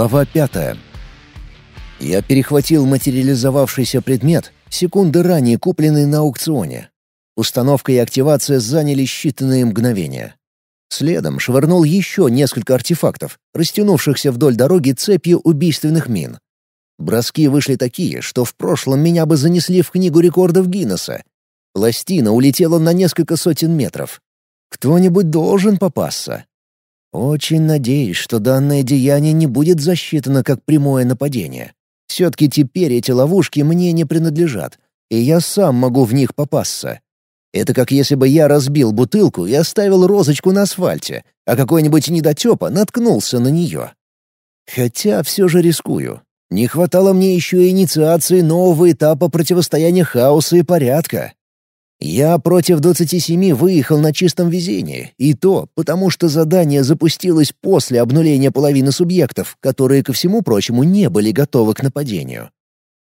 Глава пятая. Я перехватил материализовавшийся предмет, секунды ранее купленный на аукционе. Установка и активация заняли считанные мгновения. Следом швырнул еще несколько артефактов, растянувшихся вдоль дороги цепью убийственных мин. Броски вышли такие, что в прошлом меня бы занесли в книгу рекордов Гиннесса. Пластина улетела на несколько сотен метров. Кто-нибудь должен попасться. Очень надеюсь, что данное деяние не будет засчитано как прямое нападение. Все-таки теперь эти ловушки мне не принадлежат, и я сам могу в них попасться. Это как если бы я разбил бутылку и оставил розочку на асфальте, а какой-нибудь недотепа наткнулся на нее. Хотя все же рискую. Не хватало мне еще инициации нового этапа противостояния хаоса и порядка. Я против 27 выехал на чистом везении, и то потому, что задание запустилось после обнуления половины субъектов, которые, ко всему прочему, не были готовы к нападению.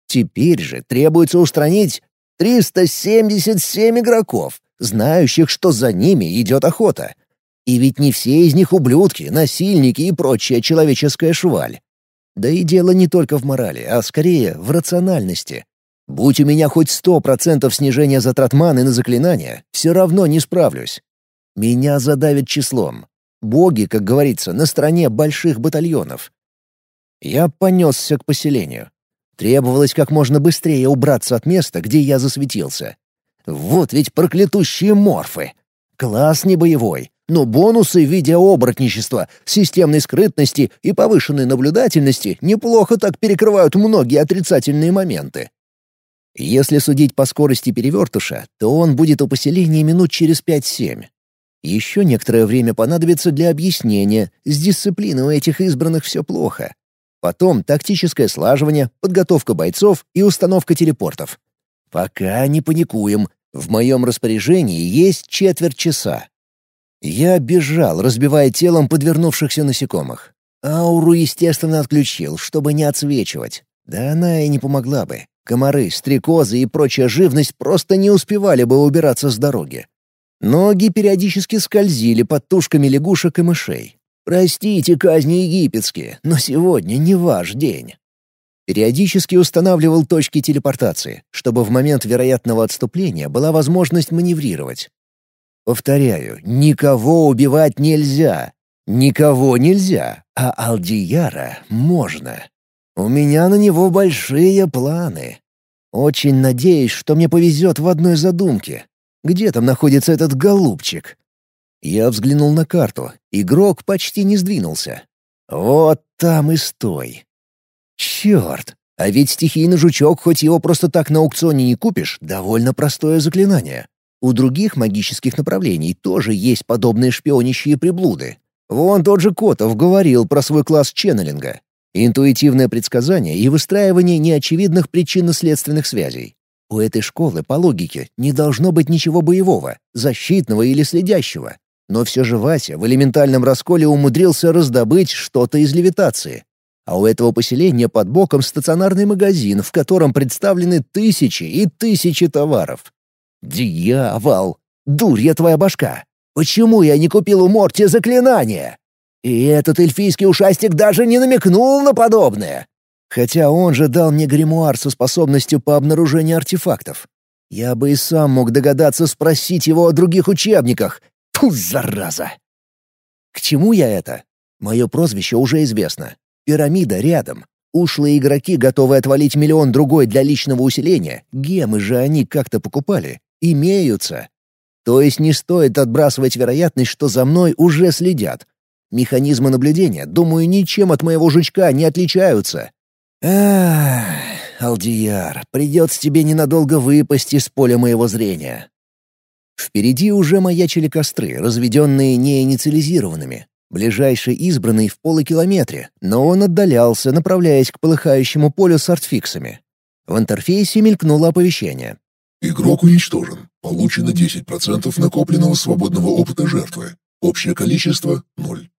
Теперь же требуется устранить 377 игроков, знающих, что за ними идет охота. И ведь не все из них ублюдки, насильники и прочая человеческая шваль. Да и дело не только в морали, а скорее в рациональности. Будь у меня хоть сто процентов снижения затрат маны на заклинания, все равно не справлюсь. Меня задавят числом. Боги, как говорится, на стороне больших батальонов. Я понесся к поселению. Требовалось как можно быстрее убраться от места, где я засветился. Вот ведь проклятущие морфы. Класс не боевой, но бонусы в виде оборотничества, системной скрытности и повышенной наблюдательности неплохо так перекрывают многие отрицательные моменты. Если судить по скорости перевертыша, то он будет у поселения минут через 5-7. Еще некоторое время понадобится для объяснения, с дисциплиной у этих избранных все плохо. Потом тактическое слаживание, подготовка бойцов и установка телепортов. Пока не паникуем, в моем распоряжении есть четверть часа. Я бежал, разбивая телом подвернувшихся насекомых. Ауру, естественно, отключил, чтобы не отсвечивать. Да она и не помогла бы. Комары, стрекозы и прочая живность просто не успевали бы убираться с дороги. Ноги периодически скользили под тушками лягушек и мышей. Простите казни египетские, но сегодня не ваш день. Периодически устанавливал точки телепортации, чтобы в момент вероятного отступления была возможность маневрировать. Повторяю, никого убивать нельзя. Никого нельзя, а Алдияра можно. У меня на него большие планы. Очень надеюсь, что мне повезет в одной задумке. Где там находится этот голубчик? Я взглянул на карту. Игрок почти не сдвинулся. Вот там и стой. Черт! А ведь стихийный жучок, хоть его просто так на аукционе не купишь, довольно простое заклинание. У других магических направлений тоже есть подобные шпионящие приблуды. Вон тот же Котов говорил про свой класс ченнелинга. Интуитивное предсказание и выстраивание неочевидных причинно-следственных связей. У этой школы, по логике, не должно быть ничего боевого, защитного или следящего. Но все же Вася в элементальном расколе умудрился раздобыть что-то из левитации. А у этого поселения под боком стационарный магазин, в котором представлены тысячи и тысячи товаров. Дьявол! Дурья твоя башка! Почему я не купил у Морти заклинание? И этот эльфийский ушастик даже не намекнул на подобное. Хотя он же дал мне гримуар со способностью по обнаружению артефактов. Я бы и сам мог догадаться спросить его о других учебниках. Фу, зараза! К чему я это? Мое прозвище уже известно. Пирамида рядом. Ушлые игроки готовы отвалить миллион другой для личного усиления. Гемы же они как-то покупали. Имеются. То есть не стоит отбрасывать вероятность, что за мной уже следят. Механизмы наблюдения, думаю, ничем от моего жучка не отличаются. Ах, Алдияр, придется тебе ненадолго выпасть из поля моего зрения. Впереди уже маячили костры, разведенные неинициализированными. Ближайший избранный в полукилометре, но он отдалялся, направляясь к полыхающему полю с артфиксами. В интерфейсе мелькнуло оповещение. «Игрок уничтожен. Получено 10% накопленного свободного опыта жертвы. Общее количество — ноль».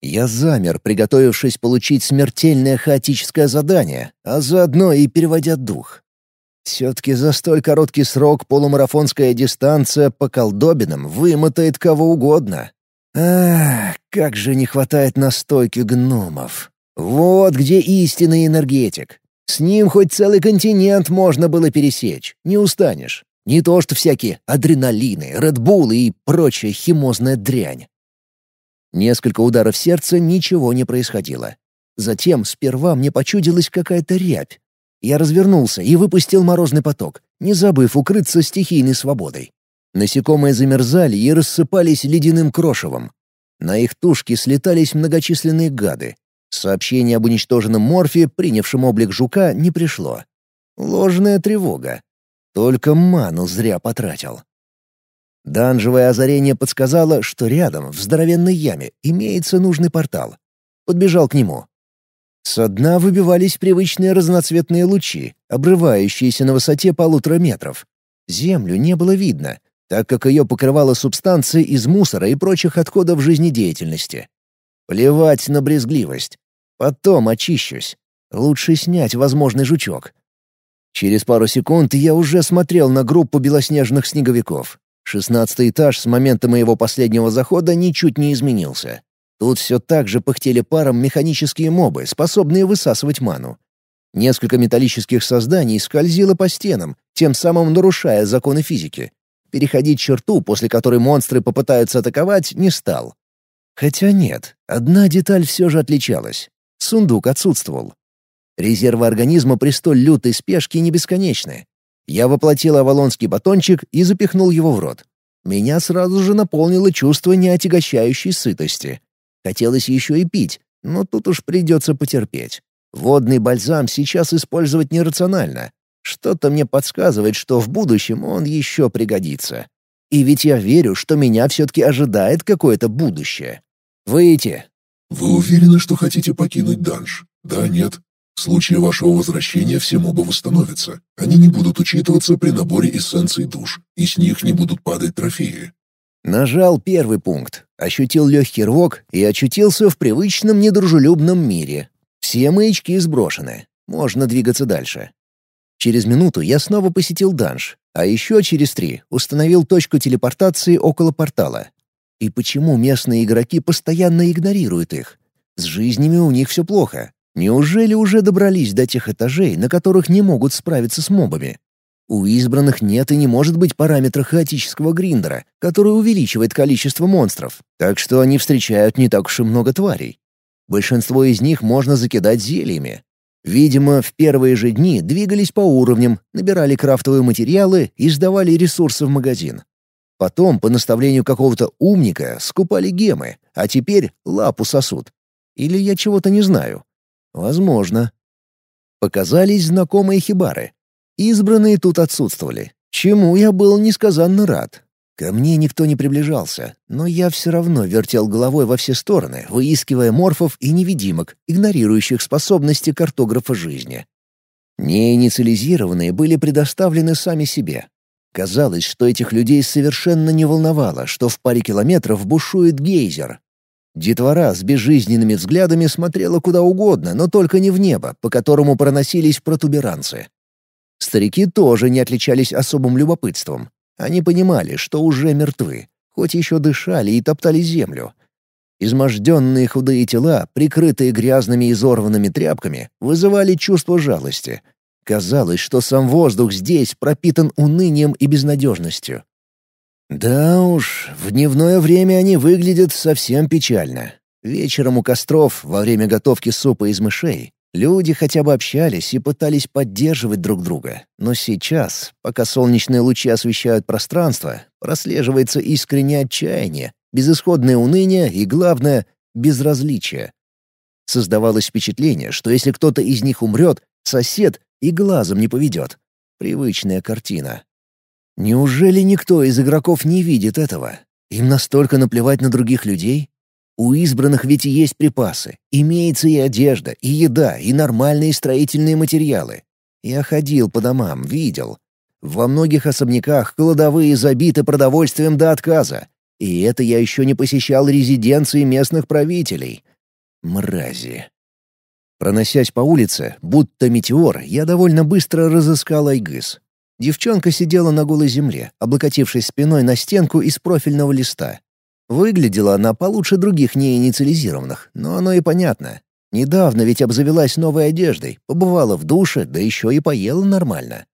Я замер, приготовившись получить смертельное хаотическое задание, а заодно и переводя дух. Все-таки за столь короткий срок полумарафонская дистанция по колдобинам вымотает кого угодно. Ах, как же не хватает настойки гномов. Вот где истинный энергетик. С ним хоть целый континент можно было пересечь, не устанешь. Не то что всякие адреналины, редбулы и прочая химозная дрянь. Несколько ударов сердца, ничего не происходило. Затем сперва мне почудилась какая-то рябь. Я развернулся и выпустил морозный поток, не забыв укрыться стихийной свободой. Насекомые замерзали и рассыпались ледяным крошевом. На их тушки слетались многочисленные гады. Сообщение об уничтоженном морфе, принявшем облик жука, не пришло. Ложная тревога. Только ману зря потратил. Данжевое озарение подсказало, что рядом, в здоровенной яме, имеется нужный портал. Подбежал к нему. Со дна выбивались привычные разноцветные лучи, обрывающиеся на высоте полутора метров. Землю не было видно, так как ее покрывала субстанция из мусора и прочих отходов жизнедеятельности. Плевать на брезгливость. Потом очищусь. Лучше снять возможный жучок. Через пару секунд я уже смотрел на группу белоснежных снеговиков. Шестнадцатый этаж с момента моего последнего захода ничуть не изменился. Тут все так же пыхтели паром механические мобы, способные высасывать ману. Несколько металлических созданий скользило по стенам, тем самым нарушая законы физики. Переходить черту, после которой монстры попытаются атаковать, не стал. Хотя нет, одна деталь все же отличалась. Сундук отсутствовал. Резервы организма при столь лютой спешке не бесконечны. Я воплотил авалонский батончик и запихнул его в рот. Меня сразу же наполнило чувство неотягощающей сытости. Хотелось еще и пить, но тут уж придется потерпеть. Водный бальзам сейчас использовать нерационально. Что-то мне подсказывает, что в будущем он еще пригодится. И ведь я верю, что меня все-таки ожидает какое-то будущее. Выйти. Вы уверены, что хотите покинуть данж? Да, нет? В случае вашего возвращения все мобы восстановятся. Они не будут учитываться при наборе эссенций душ, и с них не будут падать трофеи. Нажал первый пункт, ощутил легкий рывок и очутился в привычном недружелюбном мире. Все маячки сброшены. Можно двигаться дальше. Через минуту я снова посетил данж, а еще через три установил точку телепортации около портала. И почему местные игроки постоянно игнорируют их? С жизнями у них все плохо, Неужели уже добрались до тех этажей, на которых не могут справиться с мобами? У избранных нет и не может быть параметра хаотического гриндера, который увеличивает количество монстров, так что они встречают не так уж и много тварей. Большинство из них можно закидать зельями. Видимо, в первые же дни двигались по уровням, набирали крафтовые материалы и сдавали ресурсы в магазин. Потом, по наставлению какого-то умника, скупали гемы, а теперь лапу сосут. Или я чего-то не знаю. Возможно. Показались знакомые хибары. Избранные тут отсутствовали, чему я был несказанно рад. Ко мне никто не приближался, но я все равно вертел головой во все стороны, выискивая морфов и невидимок, игнорирующих способности картографа жизни. Неинициализированные были предоставлены сами себе. Казалось, что этих людей совершенно не волновало, что в паре километров бушует гейзер, Детвора с безжизненными взглядами смотрела куда угодно, но только не в небо, по которому проносились протуберанцы. Старики тоже не отличались особым любопытством. Они понимали, что уже мертвы, хоть еще дышали и топтали землю. Изможденные худые тела, прикрытые грязными и изорванными тряпками, вызывали чувство жалости. Казалось, что сам воздух здесь пропитан унынием и безнадежностью. Да уж, в дневное время они выглядят совсем печально. Вечером у костров, во время готовки супа из мышей, люди хотя бы общались и пытались поддерживать друг друга. Но сейчас, пока солнечные лучи освещают пространство, прослеживается искреннее отчаяние, безысходное уныние и, главное, безразличие. Создавалось впечатление, что если кто-то из них умрет, сосед и глазом не поведет. Привычная картина. Неужели никто из игроков не видит этого? Им настолько наплевать на других людей? У избранных ведь есть припасы. Имеется и одежда, и еда, и нормальные строительные материалы. Я ходил по домам, видел. Во многих особняках кладовые забиты продовольствием до отказа. И это я еще не посещал резиденции местных правителей. Мрази. Проносясь по улице, будто метеор, я довольно быстро разыскал Айгыс. Девчонка сидела на голой земле, облокотившись спиной на стенку из профильного листа. Выглядела она получше других неинициализированных, но оно и понятно. Недавно ведь обзавелась новой одеждой, побывала в душе, да еще и поела нормально.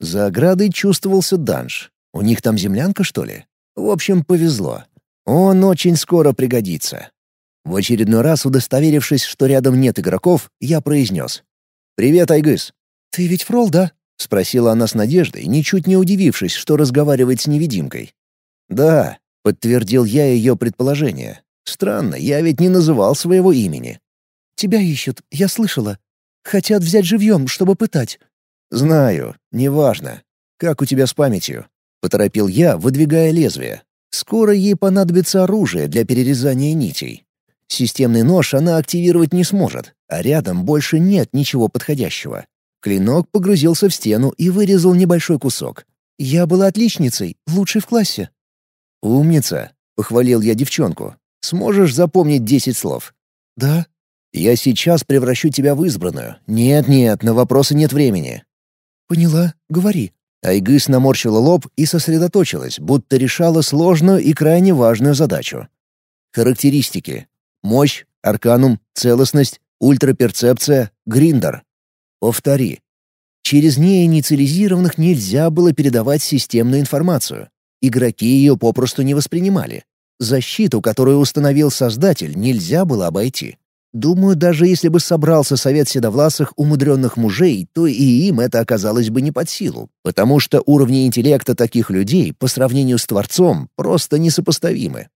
За оградой чувствовался данж. У них там землянка, что ли? В общем, повезло. Он очень скоро пригодится. В очередной раз удостоверившись, что рядом нет игроков, я произнес. «Привет, Айгыс». «Ты ведь Фрол, да?» — спросила она с надеждой, ничуть не удивившись, что разговаривает с невидимкой. «Да», — подтвердил я ее предположение. «Странно, я ведь не называл своего имени». «Тебя ищут, я слышала. Хотят взять живьем, чтобы пытать». «Знаю, неважно. Как у тебя с памятью?» — поторопил я, выдвигая лезвие. «Скоро ей понадобится оружие для перерезания нитей». Системный нож она активировать не сможет, а рядом больше нет ничего подходящего. Клинок погрузился в стену и вырезал небольшой кусок. «Я была отличницей, лучшей в классе». «Умница», — похвалил я девчонку. «Сможешь запомнить десять слов?» «Да». «Я сейчас превращу тебя в избранную. Нет-нет, на вопросы нет времени». «Поняла, говори». Айгыс наморщила лоб и сосредоточилась, будто решала сложную и крайне важную задачу. Характеристики. Мощь, арканум, целостность, ультраперцепция, гриндер. Повтори. Через неинициализированных нельзя было передавать системную информацию. Игроки ее попросту не воспринимали. Защиту, которую установил Создатель, нельзя было обойти. Думаю, даже если бы собрался совет седовласых умудренных мужей, то и им это оказалось бы не под силу, потому что уровни интеллекта таких людей по сравнению с Творцом просто несопоставимы.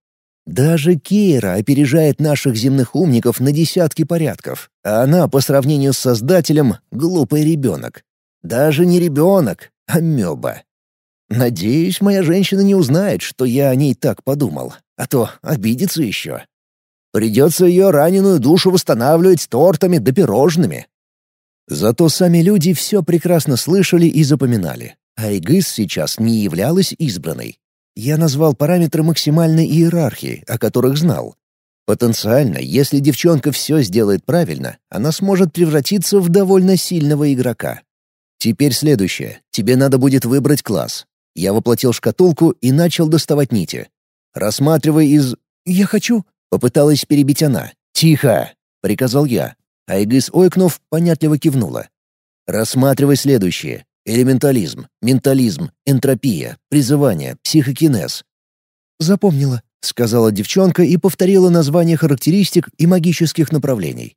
Даже Кейра опережает наших земных умников на десятки порядков, а она по сравнению с Создателем — глупый ребенок. Даже не ребенок, а меба. Надеюсь, моя женщина не узнает, что я о ней так подумал, а то обидится еще. Придется ее раненую душу восстанавливать тортами да пирожными. Зато сами люди все прекрасно слышали и запоминали. А Игыс сейчас не являлась избранной. Я назвал параметры максимальной иерархии, о которых знал. Потенциально, если девчонка все сделает правильно, она сможет превратиться в довольно сильного игрока. Теперь следующее. Тебе надо будет выбрать класс. Я воплотил шкатулку и начал доставать нити. Рассматривай из... «Я хочу...» — попыталась перебить она. «Тихо!» — приказал я. Айгыс, ойкнув, понятливо кивнула. «Рассматривай следующее. Элементализм, ментализм, энтропия, призывание, психокинез. «Запомнила», — сказала девчонка и повторила название характеристик и магических направлений.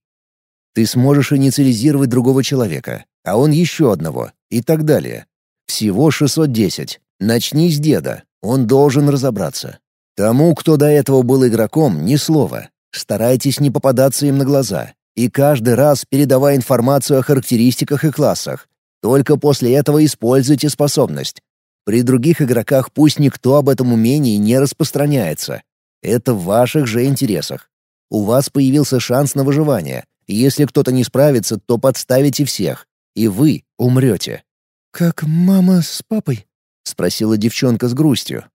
«Ты сможешь инициализировать другого человека, а он еще одного, и так далее. Всего 610. Начни с деда, он должен разобраться. Тому, кто до этого был игроком, ни слова. Старайтесь не попадаться им на глаза. И каждый раз передавай информацию о характеристиках и классах, только после этого используйте способность. При других игроках пусть никто об этом умении не распространяется. Это в ваших же интересах. У вас появился шанс на выживание. Если кто-то не справится, то подставите всех, и вы умрете. «Как мама с папой?» — спросила девчонка с грустью.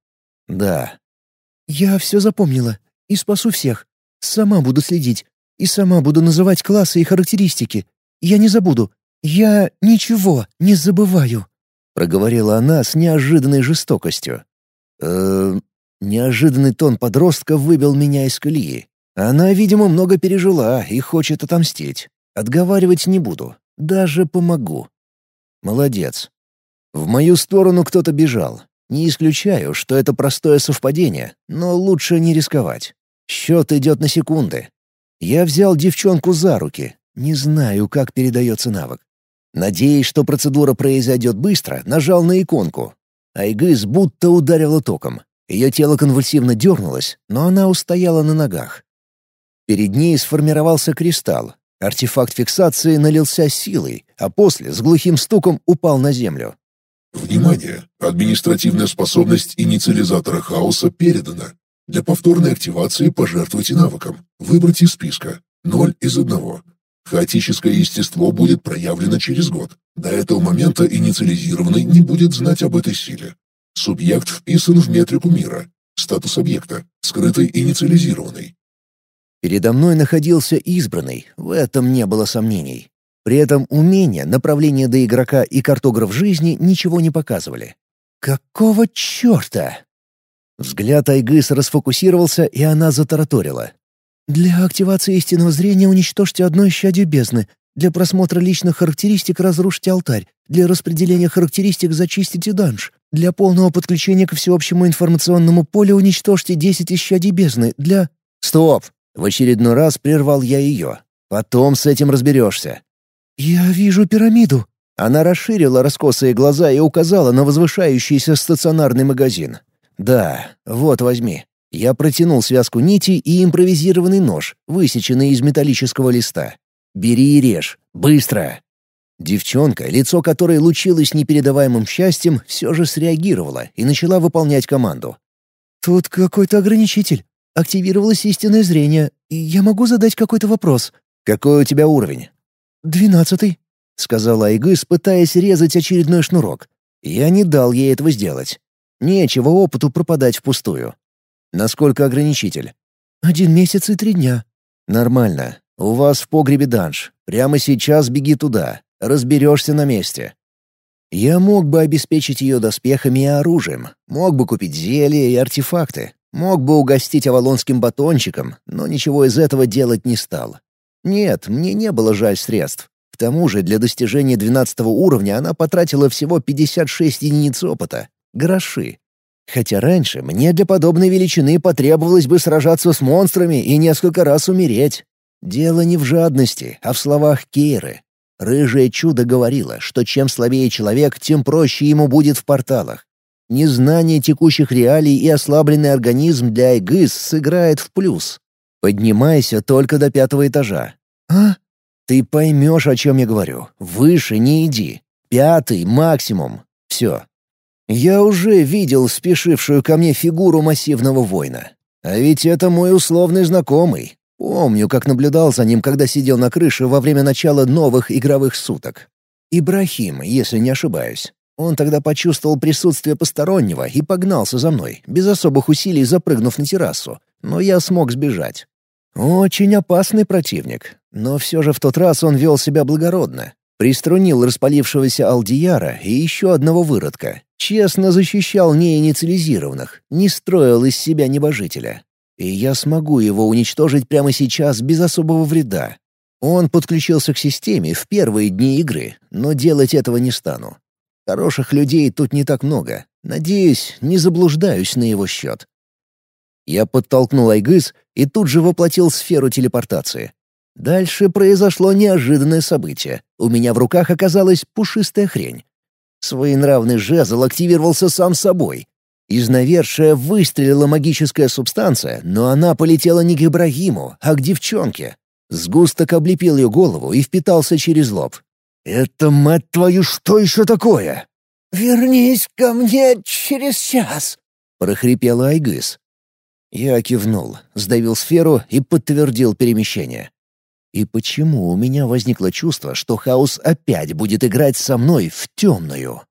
«Да». «Я все запомнила и спасу всех. Сама буду следить и сама буду называть классы и характеристики. Я не забуду. «Я ничего не забываю», — проговорила она с неожиданной жестокостью. э Неожиданный тон подростка выбил меня из колеи. Она, видимо, много пережила и хочет отомстить. Отговаривать не буду, даже помогу. Молодец. В мою сторону кто-то бежал. Не исключаю, что это простое совпадение, но лучше не рисковать. Счет идет на секунды. Я взял девчонку за руки. Не знаю, как передается навык. Надеясь, что процедура произойдет быстро, нажал на иконку. Айгыз будто ударила током. Ее тело конвульсивно дернулось, но она устояла на ногах. Перед ней сформировался кристалл. Артефакт фиксации налился силой, а после с глухим стуком упал на землю. Внимание! Административная способность инициализатора хаоса передана. Для повторной активации пожертвуйте навыком. Выбрать из списка. Ноль из одного. Хаотическое естество будет проявлено через год. До этого момента инициализированный не будет знать об этой силе. Субъект вписан в метрику мира. Статус объекта. Скрытый инициализированный. Передо мной находился избранный, в этом не было сомнений. При этом умения, направление до игрока и картограф жизни ничего не показывали. Какого черта? Взгляд Айгыс расфокусировался, и она затараторила. «Для активации истинного зрения уничтожьте одно исчадие бездны. Для просмотра личных характеристик разрушьте алтарь. Для распределения характеристик зачистите данж. Для полного подключения к всеобщему информационному полю уничтожьте 10 исчадий бездны. Для...» «Стоп!» — в очередной раз прервал я ее. «Потом с этим разберешься». «Я вижу пирамиду». Она расширила раскосые глаза и указала на возвышающийся стационарный магазин. «Да, вот возьми». Я протянул связку нити и импровизированный нож, высеченный из металлического листа. «Бери и режь. Быстро!» Девчонка, лицо которой лучилось непередаваемым счастьем, все же среагировала и начала выполнять команду. «Тут какой-то ограничитель. Активировалось истинное зрение, я могу задать какой-то вопрос». «Какой у тебя уровень?» «Двенадцатый», — сказала Айгыс, пытаясь резать очередной шнурок. Я не дал ей этого сделать. Нечего опыту пропадать впустую. Насколько ограничитель? Один месяц и три дня. Нормально. У вас в погребе данж. Прямо сейчас беги туда. Разберешься на месте. Я мог бы обеспечить ее доспехами и оружием, мог бы купить зелья и артефакты, мог бы угостить авалонским батончиком, но ничего из этого делать не стал. Нет, мне не было жаль средств. К тому же для достижения 12 уровня она потратила всего 56 единиц опыта. Гроши. Хотя раньше мне для подобной величины потребовалось бы сражаться с монстрами и несколько раз умереть. Дело не в жадности, а в словах Кейры. Рыжее чудо говорило, что чем слабее человек, тем проще ему будет в порталах. Незнание текущих реалий и ослабленный организм для Айгыс сыграет в плюс. Поднимайся только до пятого этажа. А? Ты поймешь, о чем я говорю. Выше не иди. Пятый максимум. Все, я уже видел спешившую ко мне фигуру массивного воина. А ведь это мой условный знакомый. Помню, как наблюдал за ним, когда сидел на крыше во время начала новых игровых суток. Ибрахим, если не ошибаюсь. Он тогда почувствовал присутствие постороннего и погнался за мной, без особых усилий запрыгнув на террасу. Но я смог сбежать. Очень опасный противник, но все же в тот раз он вел себя благородно. Приструнил распалившегося Алдияра и еще одного выродка. Честно защищал неинициализированных, не строил из себя небожителя. И я смогу его уничтожить прямо сейчас без особого вреда. Он подключился к системе в первые дни игры, но делать этого не стану. Хороших людей тут не так много. Надеюсь, не заблуждаюсь на его счет. Я подтолкнул Айгыз и тут же воплотил сферу телепортации. Дальше произошло неожиданное событие. У меня в руках оказалась пушистая хрень. Своенравный жезл активировался сам собой. Из навершия выстрелила магическая субстанция, но она полетела не к Ибрагиму, а к девчонке. Сгусток облепил ее голову и впитался через лоб. «Это, мать твою, что еще такое?» «Вернись ко мне через час», — прохрипела Айгыс. Я кивнул, сдавил сферу и подтвердил перемещение. И почему у меня возникло чувство, что хаос опять будет играть со мной в темную?